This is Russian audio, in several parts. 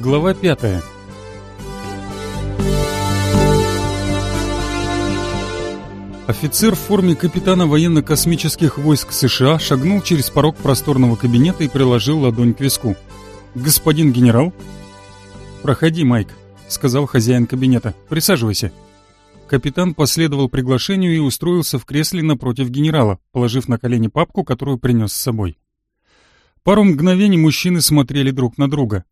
Глава пятая. Офицер в форме капитана военно-космических войск США шагнул через порог просторного кабинета и приложил ладонь к виску. «Господин генерал?» «Проходи, Майк», — сказал хозяин кабинета. «Присаживайся». Капитан последовал приглашению и устроился в кресле напротив генерала, положив на колени папку, которую принес с собой. Пару мгновений мужчины смотрели друг на друга.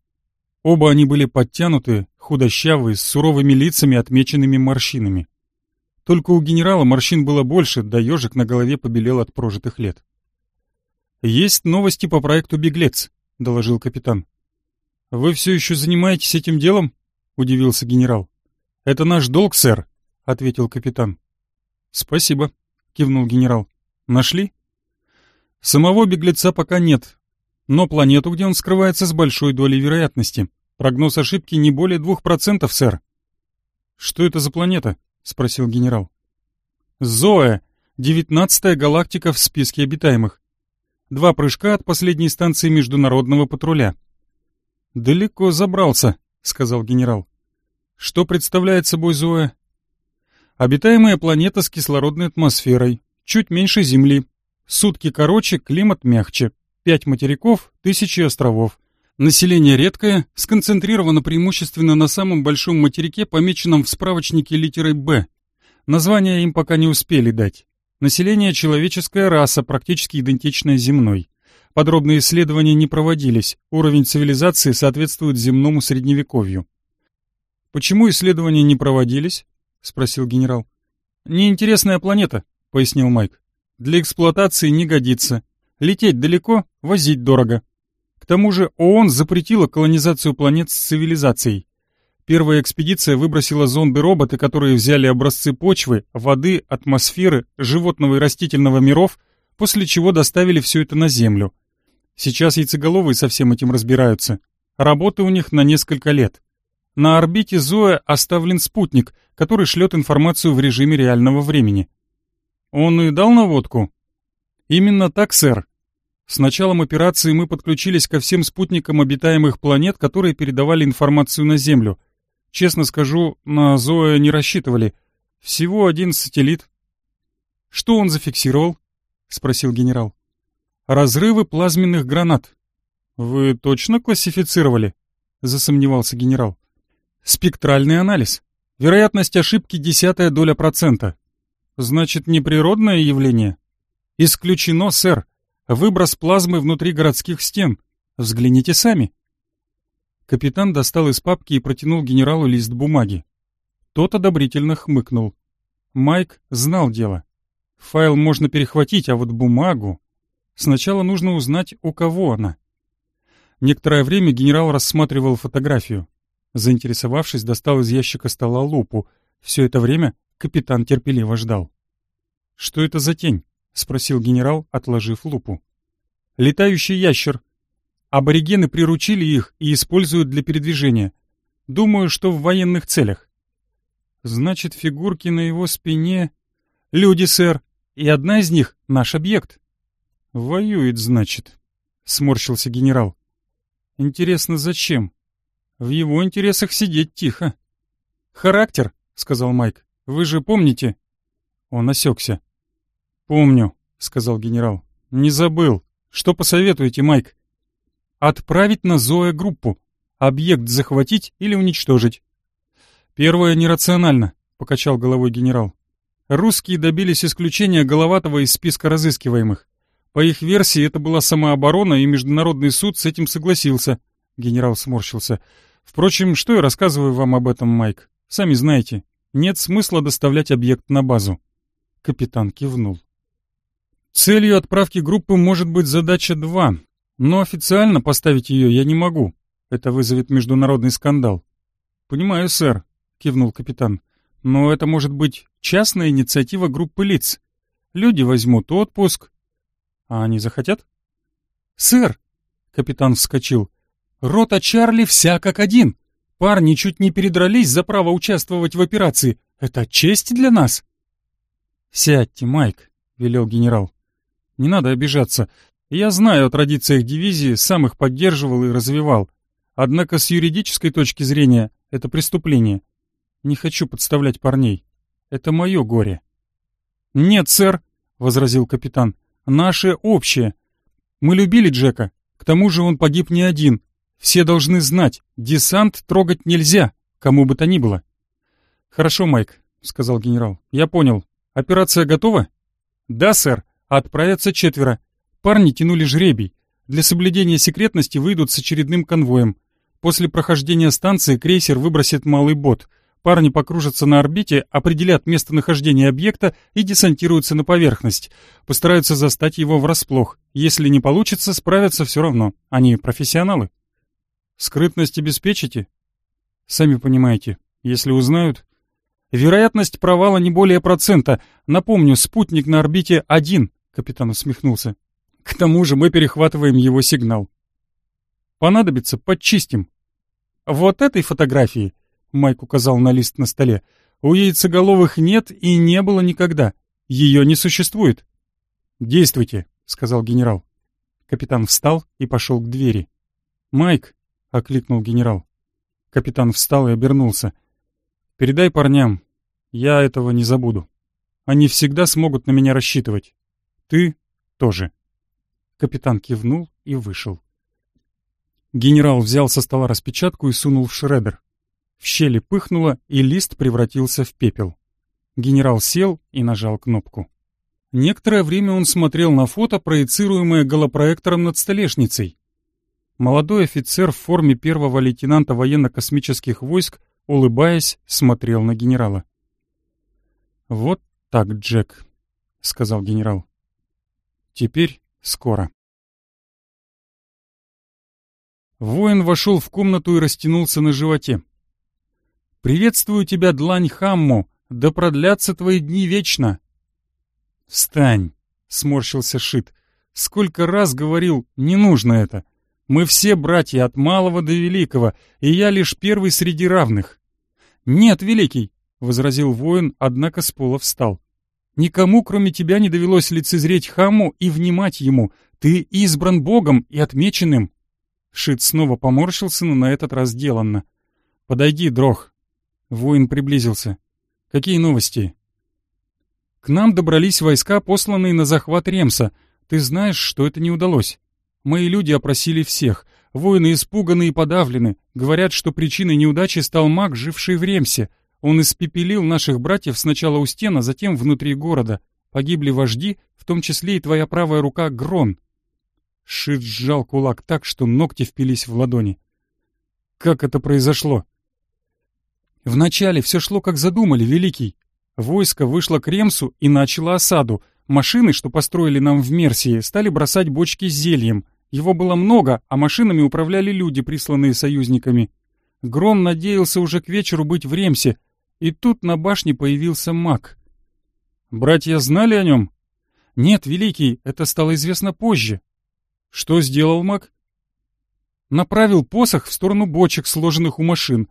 Оба они были подтянуты, худощавые, с суровыми лицами, отмеченными морщинами. Только у генерала морщин было больше, да ежик на голове побелел от прожитых лет. «Есть новости по проекту «Беглец», — доложил капитан. «Вы все еще занимаетесь этим делом?» — удивился генерал. «Это наш долг, сэр», — ответил капитан. «Спасибо», — кивнул генерал. «Нашли?» «Самого беглеца пока нет, но планету, где он скрывается, с большой долей вероятности. Прогноз ошибки не более двух процентов, сэр». «Что это за планета?» — спросил генерал. «Зоя, девятнадцатая галактика в списке обитаемых. Два прыжка от последней станции международного патруля». «Далеко забрался», — сказал генерал. «Что представляет собой Зоя?» «Обитаемая планета с кислородной атмосферой, чуть меньше Земли. Сутки короче, климат мягче. Пять материков, тысячи островов. Население редкое, сконцентрировано преимущественно на самом большом материке, помеченном в справочнике литерой «Б». Название им пока не успели дать. Население человеческая раса, практически идентичная земной. Подробные исследования не проводились, уровень цивилизации соответствует земному средневековью. «Почему исследования не проводились?» — спросил генерал. «Неинтересная планета», — пояснил Майк. «Для эксплуатации не годится. Лететь далеко, возить дорого тому же ООН запретила колонизацию планет с цивилизацией. Первая экспедиция выбросила зонды-роботы, которые взяли образцы почвы, воды, атмосферы, животного и растительного миров, после чего доставили все это на Землю. Сейчас яйцеголовые со всем этим разбираются. Работы у них на несколько лет. На орбите Зоя оставлен спутник, который шлет информацию в режиме реального времени. Он и дал наводку? Именно так, сэр. С началом операции мы подключились ко всем спутникам обитаемых планет, которые передавали информацию на Землю. Честно скажу, на Зоя не рассчитывали. Всего один сателлит. Что он зафиксировал? Спросил генерал. Разрывы плазменных гранат. Вы точно классифицировали? Засомневался генерал. Спектральный анализ. Вероятность ошибки десятая доля процента. Значит, неприродное явление? Исключено, сэр. Выброс плазмы внутри городских стен. Взгляните сами. Капитан достал из папки и протянул генералу лист бумаги. Тот одобрительно хмыкнул. Майк знал дело. Файл можно перехватить, а вот бумагу... Сначала нужно узнать, у кого она. Некоторое время генерал рассматривал фотографию. Заинтересовавшись, достал из ящика стола лупу. Все это время капитан терпеливо ждал. «Что это за тень?» — спросил генерал, отложив лупу. «Летающий ящер. Аборигены приручили их и используют для передвижения. Думаю, что в военных целях». «Значит, фигурки на его спине...» «Люди, сэр, и одна из них — наш объект». «Воюет, значит», — сморщился генерал. «Интересно, зачем? В его интересах сидеть тихо». «Характер», — сказал Майк. «Вы же помните?» Он осекся. «Помню», — сказал генерал. «Не забыл. Что посоветуете, Майк?» «Отправить на Зоя группу. Объект захватить или уничтожить?» «Первое нерационально», — покачал головой генерал. «Русские добились исключения Головатого из списка разыскиваемых. По их версии, это была самооборона, и Международный суд с этим согласился». Генерал сморщился. «Впрочем, что я рассказываю вам об этом, Майк? Сами знаете, нет смысла доставлять объект на базу». Капитан кивнул. Целью отправки группы может быть задача 2, но официально поставить ее я не могу. Это вызовет международный скандал. Понимаю, сэр, кивнул капитан. Но это может быть частная инициатива группы лиц. Люди возьмут отпуск. А они захотят? Сэр, капитан вскочил. Рота Чарли вся как один. Парни чуть не передрались за право участвовать в операции. Это честь для нас. Сядьте, Майк, велел генерал. Не надо обижаться. Я знаю о традициях дивизии, сам их поддерживал и развивал. Однако с юридической точки зрения это преступление. Не хочу подставлять парней. Это мое горе. «Нет, сэр», — возразил капитан, — «наше общее. Мы любили Джека. К тому же он погиб не один. Все должны знать, десант трогать нельзя, кому бы то ни было». «Хорошо, Майк», — сказал генерал. «Я понял. Операция готова?» «Да, сэр. Отправятся четверо. Парни тянули жребий. Для соблюдения секретности выйдут с очередным конвоем. После прохождения станции крейсер выбросит малый бот. Парни покружатся на орбите, определят местонахождение объекта и десантируются на поверхность. Постараются застать его врасплох. Если не получится, справятся все равно. Они профессионалы. Скрытность обеспечите? Сами понимаете, если узнают... Вероятность провала не более процента. Напомню, спутник на орбите один, капитан усмехнулся. К тому же мы перехватываем его сигнал. Понадобится, подчистим. Вот этой фотографии, Майк указал на лист на столе, у яйцеголовых нет и не было никогда. Ее не существует. Действуйте, сказал генерал. Капитан встал и пошел к двери. «Майк!» — окликнул генерал. Капитан встал и обернулся. «Передай парням, я этого не забуду. Они всегда смогут на меня рассчитывать. Ты тоже». Капитан кивнул и вышел. Генерал взял со стола распечатку и сунул в шредер. В щели пыхнуло, и лист превратился в пепел. Генерал сел и нажал кнопку. Некоторое время он смотрел на фото, проецируемое голопроектором над столешницей. Молодой офицер в форме первого лейтенанта военно-космических войск, улыбаясь, смотрел на генерала. «Вот так, Джек», — сказал генерал. «Теперь скоро». Воин вошел в комнату и растянулся на животе. «Приветствую тебя, длань Хамму! Да продлятся твои дни вечно!» «Встань!» — сморщился Шит. «Сколько раз говорил, не нужно это. Мы все братья от малого до великого, и я лишь первый среди равных». «Нет, великий!» — возразил воин, однако с пола встал. «Никому, кроме тебя, не довелось лицезреть Хамму и внимать ему. Ты избран Богом и отмеченным. Шит снова поморщился, но на этот раз деланно. «Подойди, Дрох». Воин приблизился. «Какие новости?» «К нам добрались войска, посланные на захват Ремса. Ты знаешь, что это не удалось. Мои люди опросили всех. Воины испуганы и подавлены. Говорят, что причиной неудачи стал маг, живший в Ремсе. Он испепелил наших братьев сначала у стен, а затем внутри города. Погибли вожди, в том числе и твоя правая рука Грон. Шит сжал кулак так, что ногти впились в ладони. Как это произошло? Вначале все шло как задумали, Великий. Войско вышло к Ремсу и начало осаду. Машины, что построили нам в Мерсии, стали бросать бочки с зельем. Его было много, а машинами управляли люди, присланные союзниками. Грон надеялся уже к вечеру быть в Ремсе, и тут на башне появился маг. Братья знали о нем? Нет, Великий, это стало известно позже. Что сделал маг? Направил посох в сторону бочек, сложенных у машин.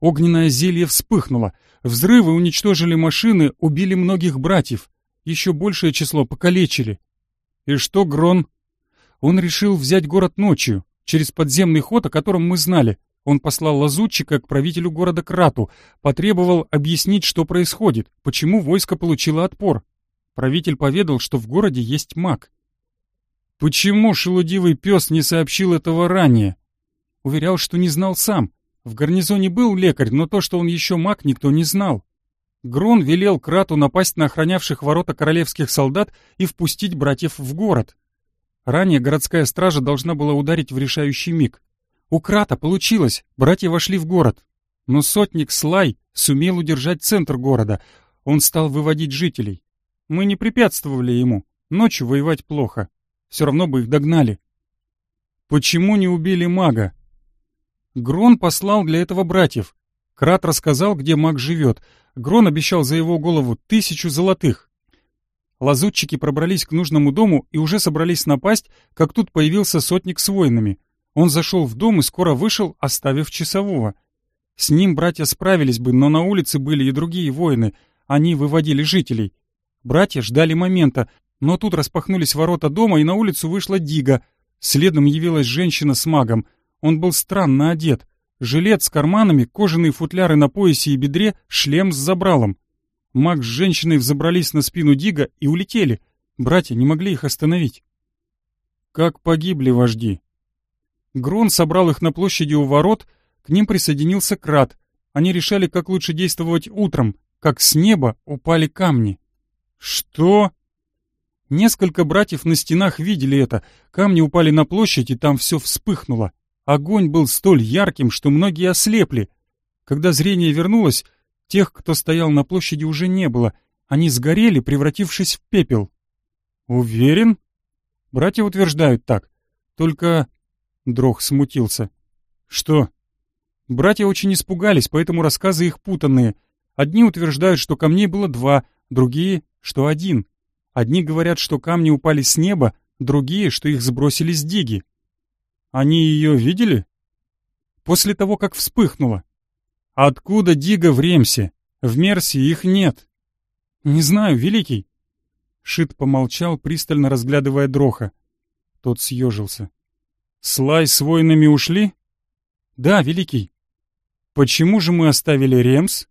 Огненное зелье вспыхнуло. Взрывы уничтожили машины, убили многих братьев. Еще большее число покалечили. И что Грон? Он решил взять город ночью, через подземный ход, о котором мы знали. Он послал лазутчика к правителю города Крату, потребовал объяснить, что происходит, почему войско получило отпор. Правитель поведал, что в городе есть маг. Почему шелудивый пес не сообщил этого ранее? Уверял, что не знал сам. В гарнизоне был лекарь, но то, что он еще маг, никто не знал. Грон велел Крату напасть на охранявших ворота королевских солдат и впустить братьев в город. Ранее городская стража должна была ударить в решающий миг. У Крата получилось, братья вошли в город. Но сотник Слай сумел удержать центр города. Он стал выводить жителей. Мы не препятствовали ему. Ночью воевать плохо. Все равно бы их догнали. Почему не убили мага? Грон послал для этого братьев. Крат рассказал, где маг живет. Грон обещал за его голову тысячу золотых. Лазутчики пробрались к нужному дому и уже собрались напасть, как тут появился сотник с воинами. Он зашел в дом и скоро вышел, оставив часового. С ним братья справились бы, но на улице были и другие воины. Они выводили жителей. Братья ждали момента, но тут распахнулись ворота дома, и на улицу вышла Дига. Следом явилась женщина с магом. Он был странно одет. Жилет с карманами, кожаные футляры на поясе и бедре, шлем с забралом. Маг с женщиной взобрались на спину Дига и улетели. Братья не могли их остановить. Как погибли вожди? Грон собрал их на площади у ворот, к ним присоединился Крат. Они решали, как лучше действовать утром, как с неба упали камни. Что? Несколько братьев на стенах видели это. Камни упали на площадь, и там все вспыхнуло. Огонь был столь ярким, что многие ослепли. Когда зрение вернулось, тех, кто стоял на площади, уже не было. Они сгорели, превратившись в пепел. Уверен? Братья утверждают так. Только... Дрох смутился. Что? Братья очень испугались, поэтому рассказы их путанные. Одни утверждают, что камней было два, другие, что один. Одни говорят, что камни упали с неба, другие, что их сбросили с диги. Они ее видели? После того, как вспыхнула. Откуда дига в Ремсе? В Мерсии их нет. Не знаю, Великий. Шит помолчал, пристально разглядывая Дроха. Тот съежился. Слай с воинами ушли? Да, Великий. Почему же мы оставили Ремс?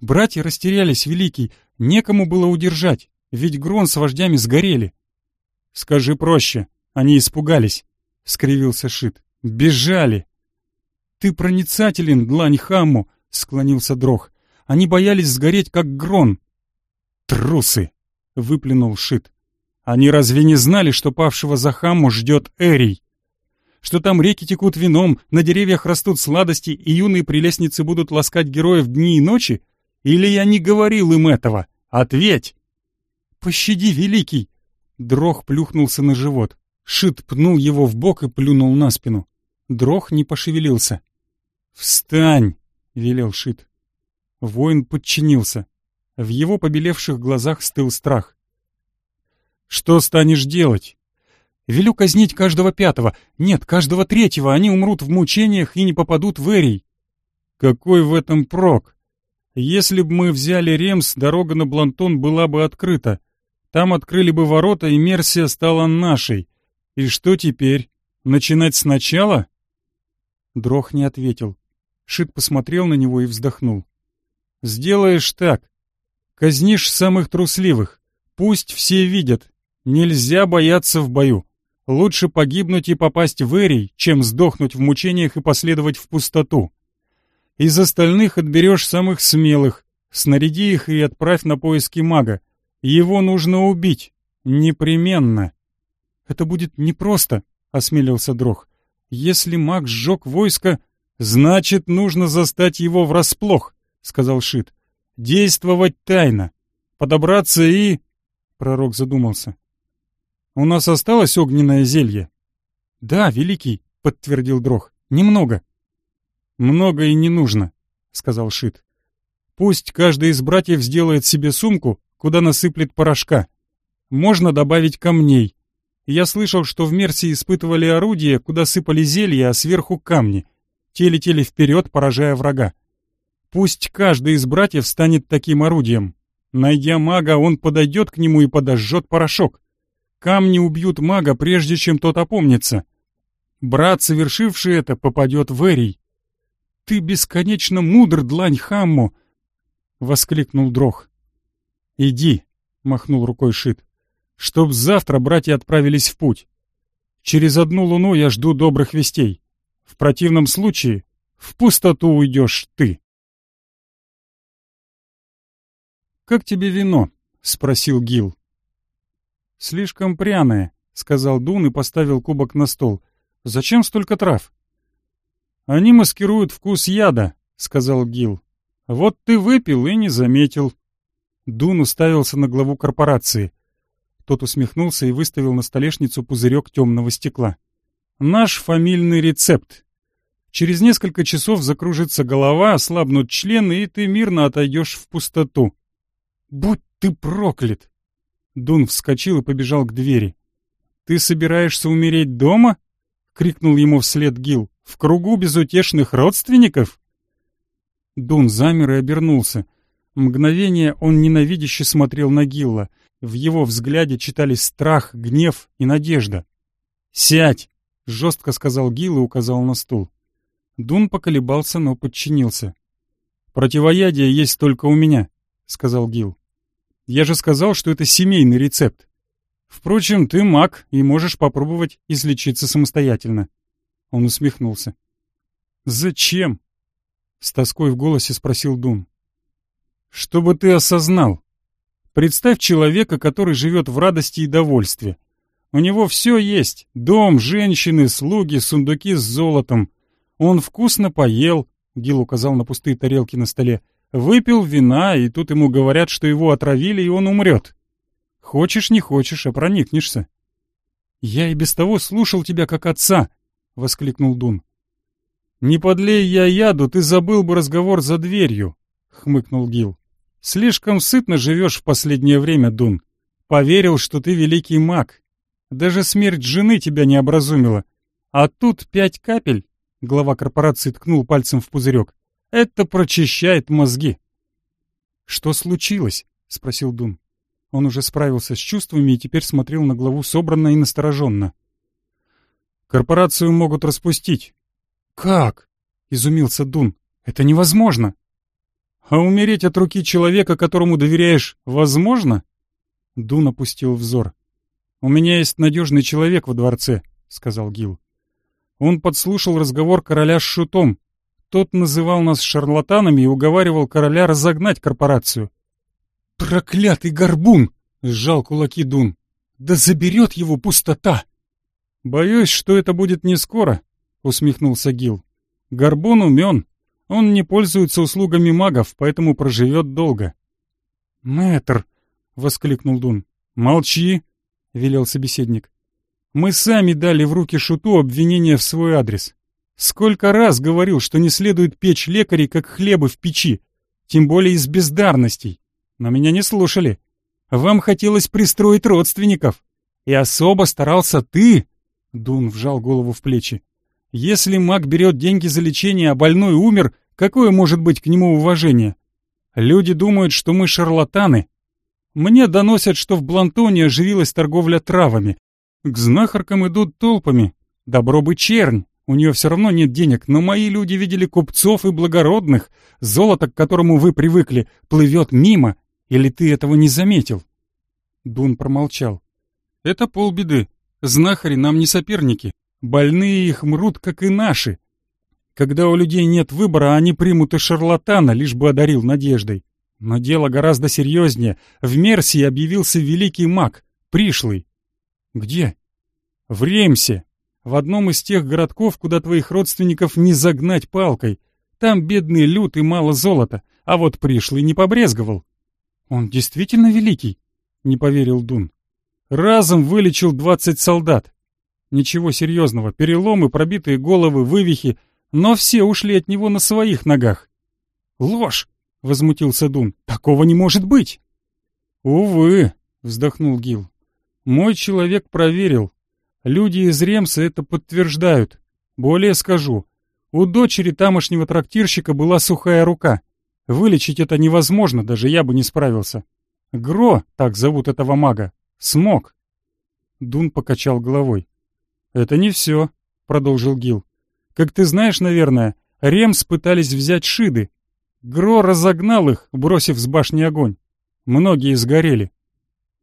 Братья растерялись, Великий, некому было удержать. Ведь Грон с вождями сгорели. Скажи проще, они испугались, — скривился Шит. Бежали. Ты проницателен, длань Хамму, — склонился Дрох. Они боялись сгореть, как Грон. Трусы, — выплюнул Шит. Они разве не знали, что павшего за Хамму ждет Эрий? Что там реки текут вином, на деревьях растут сладости, и юные прелестницы будут ласкать героев дни и ночи? Или я не говорил им этого? Ответь! «Пощади, великий!» Дрох плюхнулся на живот. Шит пнул его в бок и плюнул на спину. Дрох не пошевелился. «Встань!» — велел Шит. Воин подчинился. В его побелевших глазах стыл страх. «Что станешь делать?» «Велю казнить каждого пятого, нет, каждого третьего, они умрут в мучениях и не попадут в Эрий». «Какой в этом прок? Если б мы взяли Ремс, дорога на Блантон была бы открыта. Там открыли бы ворота, и Мерсия стала нашей. И что теперь? Начинать сначала?» Дрох не ответил. Шит посмотрел на него и вздохнул. «Сделаешь так. Казнишь самых трусливых. Пусть все видят. Нельзя бояться в бою. Лучше погибнуть и попасть в Эрий, чем сдохнуть в мучениях и последовать в пустоту. Из остальных отберешь самых смелых, снаряди их и отправь на поиски мага. Его нужно убить. Непременно. Это будет непросто, осмелился Дрох. Если маг сжег войско, значит, нужно застать его врасплох, сказал Шит. Действовать тайно. Подобраться и... Пророк задумался. У нас осталось огненное зелье? Да, великий, подтвердил Дрох. Немного. Много и не нужно, сказал Шит. Пусть каждый из братьев сделает себе сумку, куда насыплет порошка. Можно добавить камней. Я слышал, что в Мерсии испытывали орудия, куда сыпали зелья, а сверху камни. Те летели вперед, поражая врага. Пусть каждый из братьев станет таким орудием. Найдя мага, он подойдет к нему и подожжет порошок. Камни убьют мага, прежде чем тот опомнится. Брат, совершивший это, попадет в Эрий. «Ты бесконечно мудр, длань Хамму!» — воскликнул Дрох. «Иди», — махнул рукой Шит, — «чтоб завтра братья отправились в путь. Через одну луну я жду добрых вестей. В противном случае в пустоту уйдешь ты». «Как тебе вино?» — спросил Гил. «Слишком пряное», — сказал Дун и поставил кубок на стол. «Зачем столько трав?» «Они маскируют вкус яда», — сказал Гил. «Вот ты выпил и не заметил». Дун уставился на главу корпорации. Тот усмехнулся и выставил на столешницу пузырек темного стекла. «Наш фамильный рецепт. Через несколько часов закружится голова, ослабнут члены, и ты мирно отойдешь в пустоту». «Будь ты проклят!» Дун вскочил и побежал к двери. «Ты собираешься умереть дома?» — крикнул ему вслед Гил. «В кругу безутешных родственников?» Дун замер и обернулся. Мгновение он ненавидяще смотрел на Гилла. В его взгляде читались страх, гнев и надежда. «Сядь!» — жестко сказал Гил и указал на стул. Дун поколебался, но подчинился. «Противоядие есть только у меня», — сказал Гил. «Я же сказал, что это семейный рецепт. Впрочем, ты маг и можешь попробовать излечиться самостоятельно». Он усмехнулся. «Зачем?» — с тоской в голосе спросил Дун. «Чтобы ты осознал. Представь человека, который живет в радости и довольстве. У него все есть — дом, женщины, слуги, сундуки с золотом. Он вкусно поел, — Гил указал на пустые тарелки на столе, — выпил вина, и тут ему говорят, что его отравили, и он умрет. Хочешь, не хочешь, а проникнешься. «Я и без того слушал тебя как отца», — воскликнул Дун. «Не подлей я яду, ты забыл бы разговор за дверью», — хмыкнул Гил. «Слишком сытно живешь в последнее время, Дун. Поверил, что ты великий маг, даже смерть жены тебя не образумила. А тут пять капель, — глава корпорации ткнул пальцем в пузырек, — это прочищает мозги. — Что случилось? — спросил Дун. Он уже справился с чувствами и теперь смотрел на главу собранно и настороженно. «Корпорацию могут распустить». «Как?» — изумился Дун. «Это невозможно». «А умереть от руки человека, которому доверяешь, возможно?» Дун опустил взор. «У меня есть надежный человек во дворце», — сказал Гил. Он подслушал разговор короля с Шутом. Тот называл нас шарлатанами и уговаривал короля разогнать корпорацию. «Проклятый горбун!» — сжал кулаки Дун. «Да заберет его пустота!» «Боюсь, что это будет не скоро», — усмехнулся Гил. «Горбун умен. Он не пользуется услугами магов, поэтому проживет долго». «Мэтр!» — воскликнул Дун. «Молчи!» — велел собеседник. «Мы сами дали в руки Шуту обвинение в свой адрес. Сколько раз говорил, что не следует печь лекарей, как хлебы в печи, тем более из бездарностей. Но меня не слушали. Вам хотелось пристроить родственников. И особо старался ты!» Дун вжал голову в плечи. «Если маг берет деньги за лечение, а больной умер, какое может быть к нему уважение? Люди думают, что мы шарлатаны, мне доносят, что в Блантоне оживилась торговля травами. К знахаркам идут толпами. Добро бы чернь. У нее все равно нет денег, но мои люди видели купцов и благородных. Золото, к которому вы привыкли, плывет мимо. Или ты этого не заметил?» Дун промолчал. «Это полбеды. Знахари нам не соперники. Больные их мрут, как и наши. Когда у людей нет выбора, они примут и шарлатана, лишь бы одарил надеждой. Но дело гораздо серьезнее. В Мерсии объявился великий маг, пришлый. Где? В Ремсе. В одном из тех городков, куда твоих родственников не загнать палкой. Там бедный люд и мало золота, а вот пришлый не побрезговал. Он действительно великий? Не поверил Дун. Разом вылечил двадцать солдат. Ничего серьезного, переломы, пробитые головы, вывихи, но все ушли от него на своих ногах. Ложь! — возмутился Дун. «Такого не может быть!» «Увы», — вздохнул Гил. «Мой человек проверил. Люди из Ремса это подтверждают. Более скажу. У дочери тамошнего трактирщика была сухая рука. Вылечить это невозможно, даже я бы не справился. Гро, так зовут этого мага, смог». Дун покачал головой. «Это не все», — продолжил Гил. «Как ты знаешь, наверное, Ремс пытались взять Шиды, Гро разогнал их, бросив с башни огонь. Многие сгорели.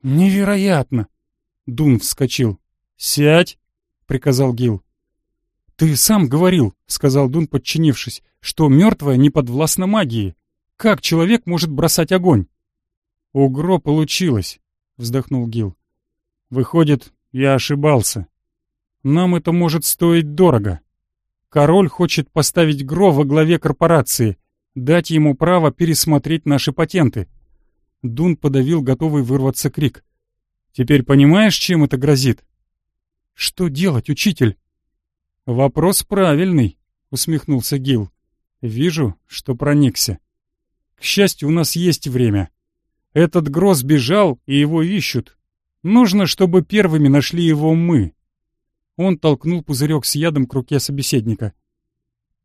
«Невероятно!» Дун вскочил. «Сядь!» — приказал Гил. «Ты сам говорил», — сказал Дун, подчинившись, «что мертвая не подвластна магии. Как человек может бросать огонь?» «У Гро получилось», — вздохнул Гил. «Выходит, я ошибался. Нам это может стоить дорого. Король хочет поставить Гро во главе корпорации, дать ему право пересмотреть наши патенты. Дун подавил готовый вырваться крик. «Теперь понимаешь, чем это грозит?» «Что делать, учитель?» «Вопрос правильный», — усмехнулся Гил. «Вижу, что проникся. К счастью, у нас есть время. Этот Гроз бежал, и его ищут. Нужно, чтобы первыми нашли его мы». Он толкнул пузырек с ядом к руке собеседника.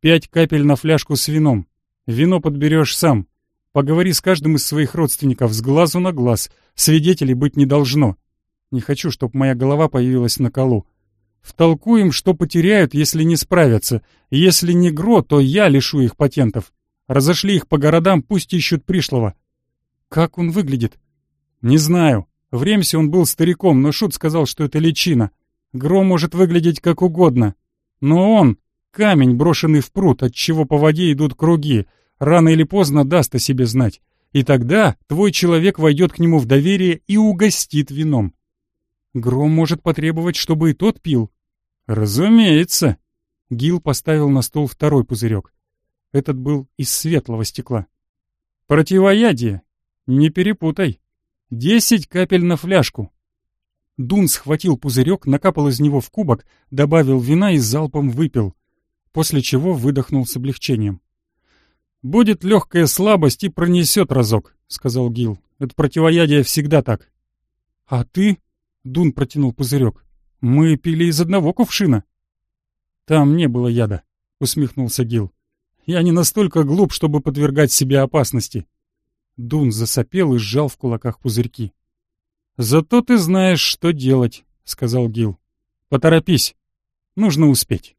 «Пять капель на фляжку с вином. Вино подберешь сам. Поговори с каждым из своих родственников с глазу на глаз. Свидетелей быть не должно. Не хочу, чтобы моя голова появилась на колу. Втолкуем, что потеряют, если не справятся. Если не Гро, то я лишу их патентов. Разошли их по городам, пусть ищут пришлого. Как он выглядит? Не знаю. В Ремсе он был стариком, но Шут сказал, что это личина. Гро может выглядеть как угодно. Но он — камень, брошенный в пруд, от чего по воде идут круги. Рано или поздно даст о себе знать. И тогда твой человек войдет к нему в доверие и угостит вином. Гром может потребовать, чтобы и тот пил. Разумеется. Гил поставил на стол второй пузырек. Этот был из светлого стекла. Противоядие. Не перепутай. Десять капель на фляжку. Дун схватил пузырек, накапал из него в кубок, добавил вина и залпом выпил, после чего выдохнул с облегчением. «Будет легкая слабость и пронесет разок», — сказал Гил. «Это противоядие всегда так». «А ты?» — Дун протянул пузырек. «Мы пили из одного кувшина». «Там не было яда», — усмехнулся Гил. «Я не настолько глуп, чтобы подвергать себе опасности». Дун засопел и сжал в кулаках пузырьки. «Зато ты знаешь, что делать», — сказал Гил. «Поторопись. Нужно успеть».